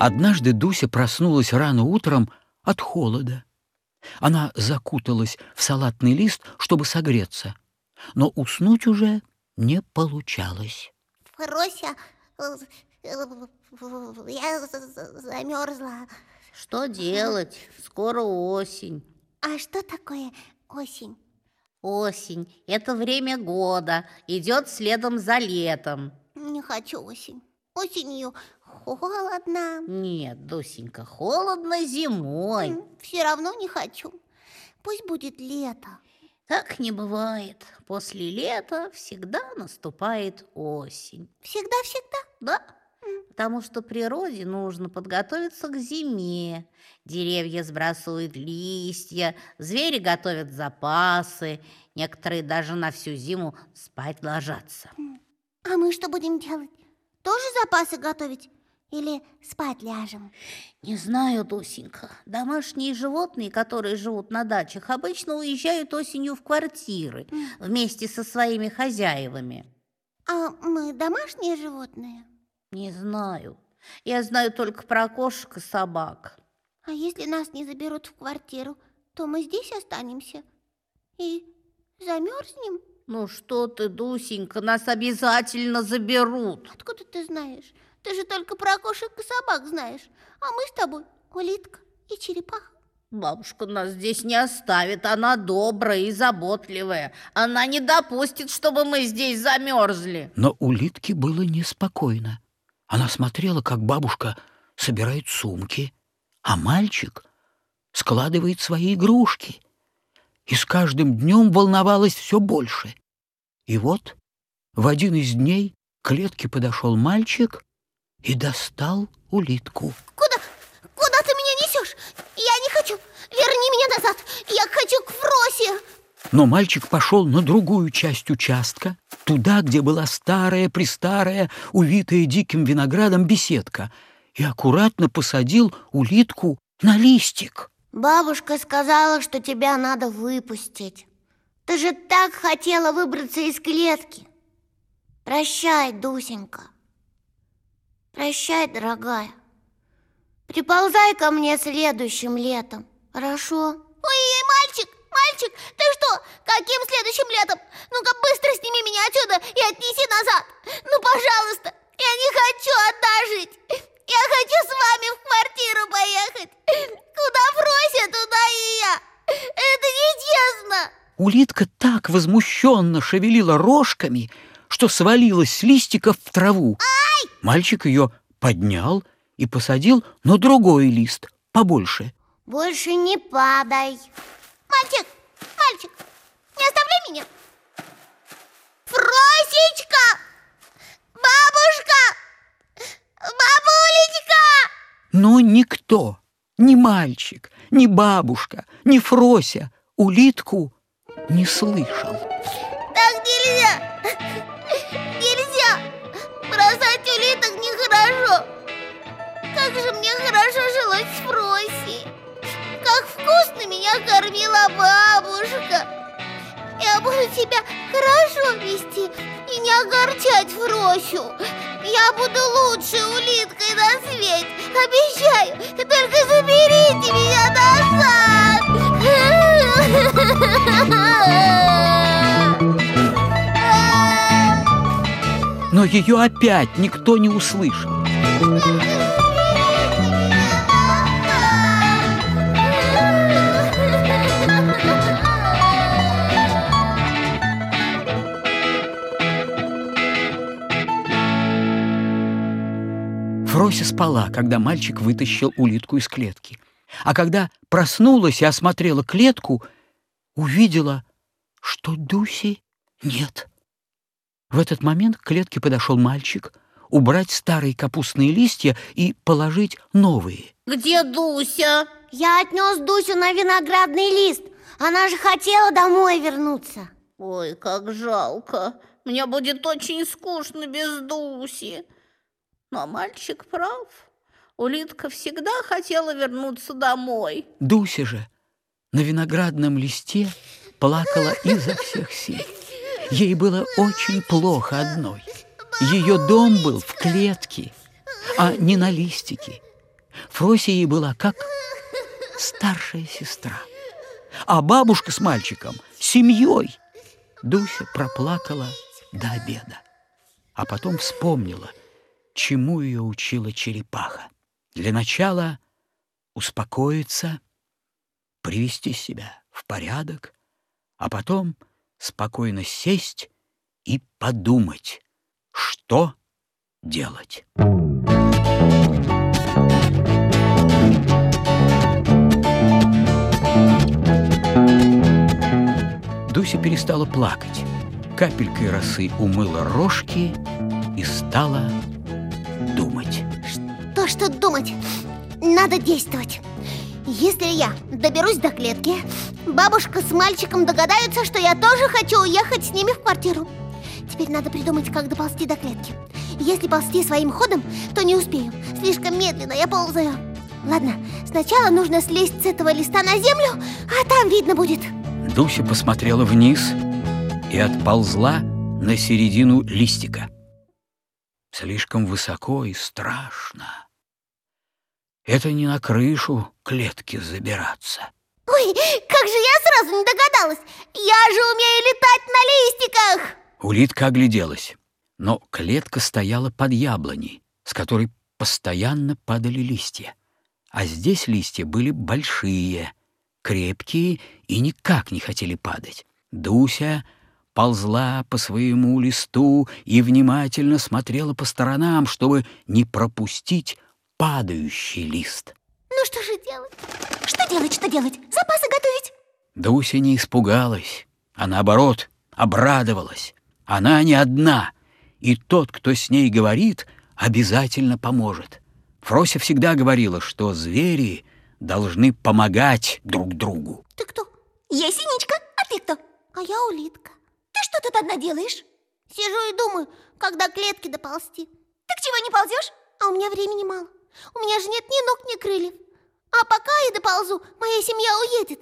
Однажды Дуся проснулась рано утром от холода. Она закуталась в салатный лист, чтобы согреться, но уснуть уже не получалось. Фрося, я замерзла. Что делать? Скоро осень. А что такое осень? Осень – это время года, идет следом за летом. Не хочу осень. Осенью холодно. Нет, Дусенька, холодно зимой. Все равно не хочу. Пусть будет лето. Так не бывает. После лета всегда наступает осень. Всегда-всегда? Да, потому что природе нужно подготовиться к зиме. Деревья сбрасывают листья, звери готовят запасы, некоторые даже на всю зиму спать ложатся. А мы что будем делать? Тоже запасы готовить? Или спать ляжем? Не знаю, Дусенька. Домашние животные, которые живут на дачах, обычно уезжают осенью в квартиры вместе со своими хозяевами. А мы домашние животные? Не знаю. Я знаю только про кошек и собак. А если нас не заберут в квартиру, то мы здесь останемся и замерзнем? Ну что ты, Дусенька, нас обязательно заберут. Откуда ты знаешь? Ты же только про кошек и собак знаешь. А мы с тобой улитка и черепаха. Бабушка нас здесь не оставит, она добрая и заботливая. Она не допустит, чтобы мы здесь замерзли. Но улитке было неспокойно. Она смотрела, как бабушка собирает сумки, а мальчик складывает свои игрушки. И с каждым днем волновалась все больше. И вот в один из дней к клетке подошел мальчик и достал улитку. Куда? Куда ты меня несешь? Я не хочу. Верни меня назад. Я хочу к Фросе. Но мальчик пошел на другую часть участка, туда, где была старая-престарая, увитая диким виноградом беседка, и аккуратно посадил улитку на листик. Бабушка сказала, что тебя надо выпустить. Ты же так хотела выбраться из клетки. Прощай, Дусенька. Прощай, дорогая. Приползай ко мне следующим летом, хорошо? Ой, мальчик, мальчик, ты что? Каким следующим летом? Ну-ка быстро сними меня отсюда и отнеси назад. Ну, пожалуйста, я не хочу одна жить. Я хочу с вами в квартиру поехать. Куда Фрося, туда и я. Это нечестно. Улитка так возмущенно шевелила рожками, что свалилась с листиков в траву. Ай! Мальчик ее поднял и посадил на другой лист, побольше. Больше не падай. Мальчик, мальчик, не оставляй меня. Фросечка! Бабушка! Бабулечка! Но никто, ни мальчик, ни бабушка, ни Фрося улитку не слышал. Так нельзя! Нехорошо! Как же мне хорошо жилось с Фросей! Как вкусно меня кормила бабушка! Я буду себя хорошо вести и не огорчать Фросю. Я буду лучшей улиткой на свете. Обещаю, только заберите меня назад. Но ее опять никто не услышал. Фрося спала, когда мальчик вытащил улитку из клетки. А когда проснулась и осмотрела клетку, увидела, что Дуси нет. В этот момент к клетке подошел мальчик убрать старые капустные листья и положить новые. Где Дуся? Я отнес Дусю на виноградный лист. Она же хотела домой вернуться. Ой, как жалко. Мне будет очень скучно без Дуси. Но мальчик прав. Улитка всегда хотела вернуться домой. Дуся же на виноградном листе плакала изо всех сил. Ей было очень плохо одной. Ее дом был в клетке, а не на листике. Фрося ей была как старшая сестра, а бабушка с мальчиком — семьей. Дуся проплакала до обеда, а потом вспомнила, чему ее учила черепаха. Для начала успокоиться, привести себя в порядок, а потом спокойно сесть и подумать, что делать. Дуся перестала плакать, капелькой росы умыла рожки и стала думать. То, что думать, надо действовать. Если я доберусь до клетки, бабушка с мальчиком догадаются, что я тоже хочу уехать с ними в квартиру. Теперь надо придумать, как доползти до клетки. Если ползти своим ходом, то не успею. Слишком медленно я ползаю. Ладно, сначала нужно слезть с этого листа на землю, а там видно будет. Дуся посмотрела вниз и отползла на середину листика. Слишком высоко и страшно. Это не на крышу клетки забираться. Ой, как же я сразу не догадалась! Я же умею летать на листиках! Улитка огляделась, но клетка стояла под яблоней, с которой постоянно падали листья. А здесь листья были большие, крепкие и никак не хотели падать. Дуся ползла по своему листу и внимательно смотрела по сторонам, чтобы не пропустить падающий лист. Ну что же делать? Что делать, что делать? Запасы готовить? Дуся не испугалась, а наоборот обрадовалась. Она не одна, и тот, кто с ней говорит, обязательно поможет. Фрося всегда говорила, что звери должны помогать друг другу. Ты кто? Я Синичка, а ты кто? А я Улитка. Ты что тут одна делаешь? Сижу и думаю, когда клетки доползти. Так чего не ползешь? А у меня времени мало. У меня же нет ни ног, ни крыльев. А пока я доползу, моя семья уедет.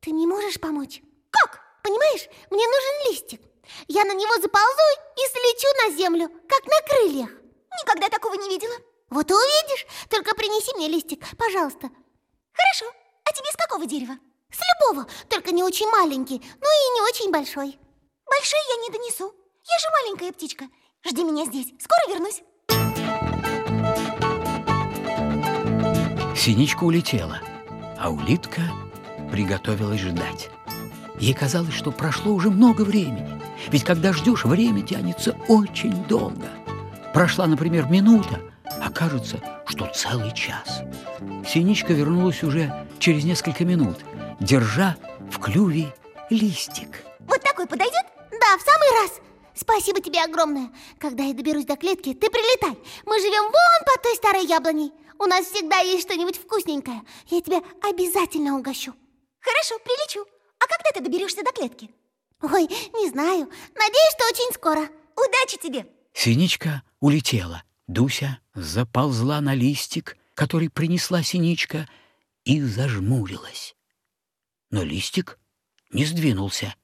Ты мне можешь помочь? Как? Понимаешь, мне нужен листик. Я на него заползу и слечу на землю, как на крыльях. Никогда такого не видела. Вот и увидишь. Только принеси мне листик, пожалуйста. Хорошо. А тебе с какого дерева? С любого, только не очень маленький, ну и не очень большой. Большой я не донесу. Я же маленькая птичка. Жди меня здесь. Скоро вернусь. Синичка улетела, а улитка приготовилась ждать. Ей казалось, что прошло уже много времени. Ведь когда ждешь, время тянется очень долго. Прошла, например, минута, а кажется, что целый час. Синичка вернулась уже через несколько минут, держа в клюве листик. Вот такой подойдет? Да, в самый раз. Спасибо тебе огромное. Когда я доберусь до клетки, ты прилетай. Мы живем вон под той старой яблоней. У нас всегда есть что-нибудь вкусненькое. Я тебя обязательно угощу. Хорошо, прилечу. А когда ты доберешься до клетки? Ой, не знаю. Надеюсь, что очень скоро. Удачи тебе! Синичка улетела. Дуся заползла на листик, который принесла Синичка, и зажмурилась. Но листик не сдвинулся.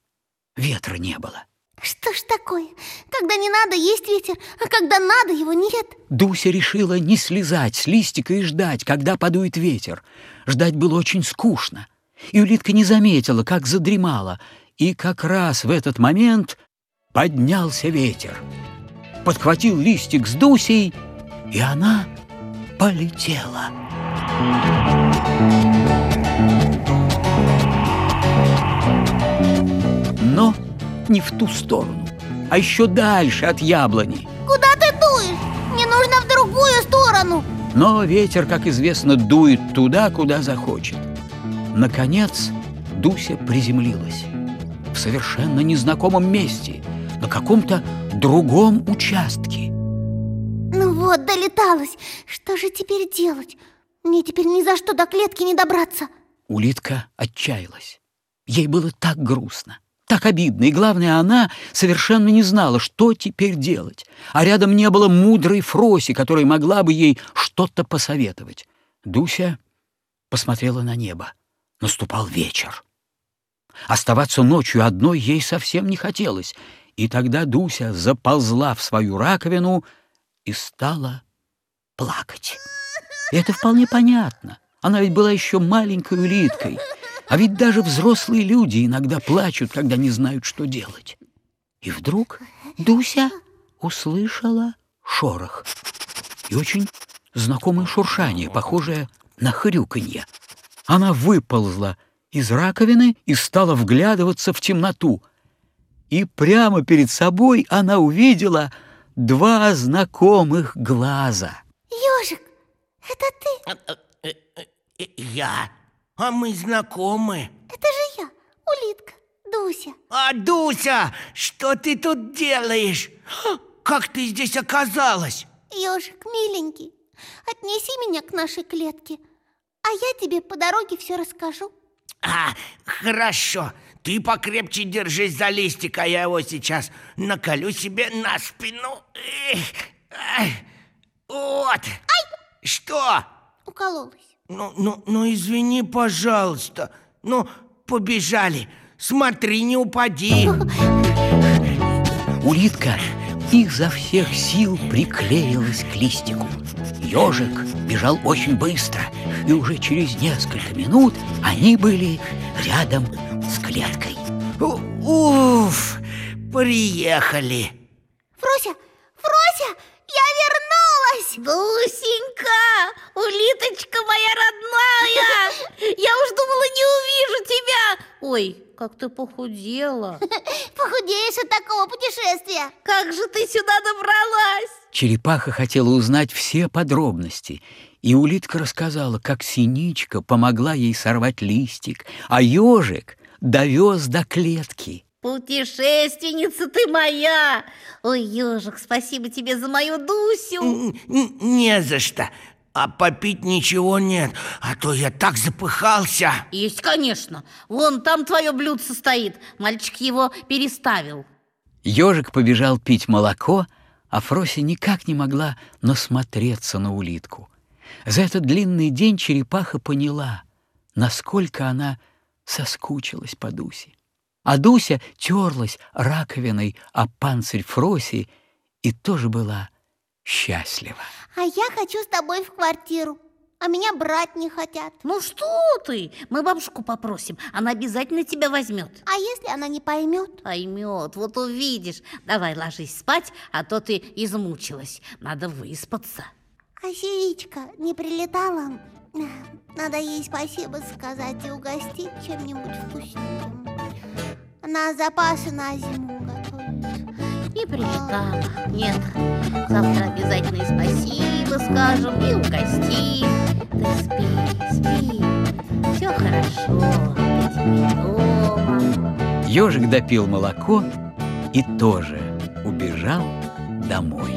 Ветра не было. Что ж такое? Когда не надо, есть ветер, а когда надо, его нет. Дуся решила не слезать с листика и ждать, когда подует ветер. Ждать было очень скучно. И улитка не заметила, как задремала. И как раз в этот момент поднялся ветер. Подхватил листик с Дусей, и она полетела. Но не в ту сторону, а еще дальше от яблони. Куда ты дуешь? Мне нужно в другую сторону. Но ветер, как известно, дует туда, куда захочет. Наконец, Дуся приземлилась в совершенно незнакомом месте, на каком-то другом участке. Ну вот, долеталась. Что же теперь делать? Мне теперь ни за что до клетки не добраться. Улитка отчаялась. Ей было так грустно, так обидно, и главное, она совершенно не знала, что теперь делать. А рядом не было мудрой Фроси, которая могла бы ей что-то посоветовать. Дуся посмотрела на небо. Наступал вечер. Оставаться ночью одной ей совсем не хотелось, и тогда Дуся заползла в свою раковину и стала плакать. И это вполне понятно. Она ведь была еще маленькой улиткой. А ведь даже взрослые люди иногда плачут, когда не знают, что делать. И вдруг Дуся услышала шорох. И очень знакомое шуршание, похожее на хрюканье. Она выползла из раковины и стала вглядываться в темноту. И прямо перед собой она увидела два знакомых глаза. Ёжик, это ты? А, э, э, э, Я? А мы знакомы. Это же я, улитка, Дуся. А, Дуся, что ты тут делаешь? Как ты здесь оказалась? Ёжик, миленький, отнеси меня к нашей клетке, а я тебе по дороге все расскажу. А, хорошо. Ты покрепче держись за листик, а я его сейчас наколю себе на спину. Эх, ай, вот. Ай! Что? Укололась. Ну, ну, ну, извини, пожалуйста. Ну, побежали. Смотри, не упади. Улитка изо всех сил приклеилась к листику. Ежик бежал очень быстро, и уже через несколько минут они были рядом с клеткой. Уф, приехали. Фрося, Фрося, я вернулась! Дусенька, улиточка моя родная! Я уж думала, не увижу тебя! Ой, как ты похудела! Похудеешь от такого путешествия! Как же ты сюда добралась? Черепаха хотела узнать все подробности, и улитка рассказала, как синичка помогла ей сорвать листик, а ежик довез до клетки. Путешественница ты моя! Ой, ежик, спасибо тебе за мою Дусю! Н- Не за что. А попить ничего нет, а то я так запыхался. Есть, конечно. Вон там твое блюдце стоит. Мальчик его переставил. Ежик побежал пить молоко, а Фрося никак не могла насмотреться на улитку. За этот длинный день черепаха поняла, насколько она соскучилась по Дусе. А Дуся терлась раковиной о панцирь Фроси и тоже была счастлива. А я хочу с тобой в квартиру, а меня брать не хотят. Ну что ты? Мы бабушку попросим. Она обязательно тебя возьмет. А если она не поймет? Поймет, вот увидишь. Давай ложись спать, а то ты измучилась. Надо выспаться. А сиричка не прилетала? Надо ей спасибо сказать и угостить чем-нибудь вкусненьким. Она запасы на зиму Не прилетала. Нет. Завтра обязательно и спасибо скажем, и угостим. Ты спи, спи. Все хорошо. Ты. Ежик допил молоко и тоже убежал домой.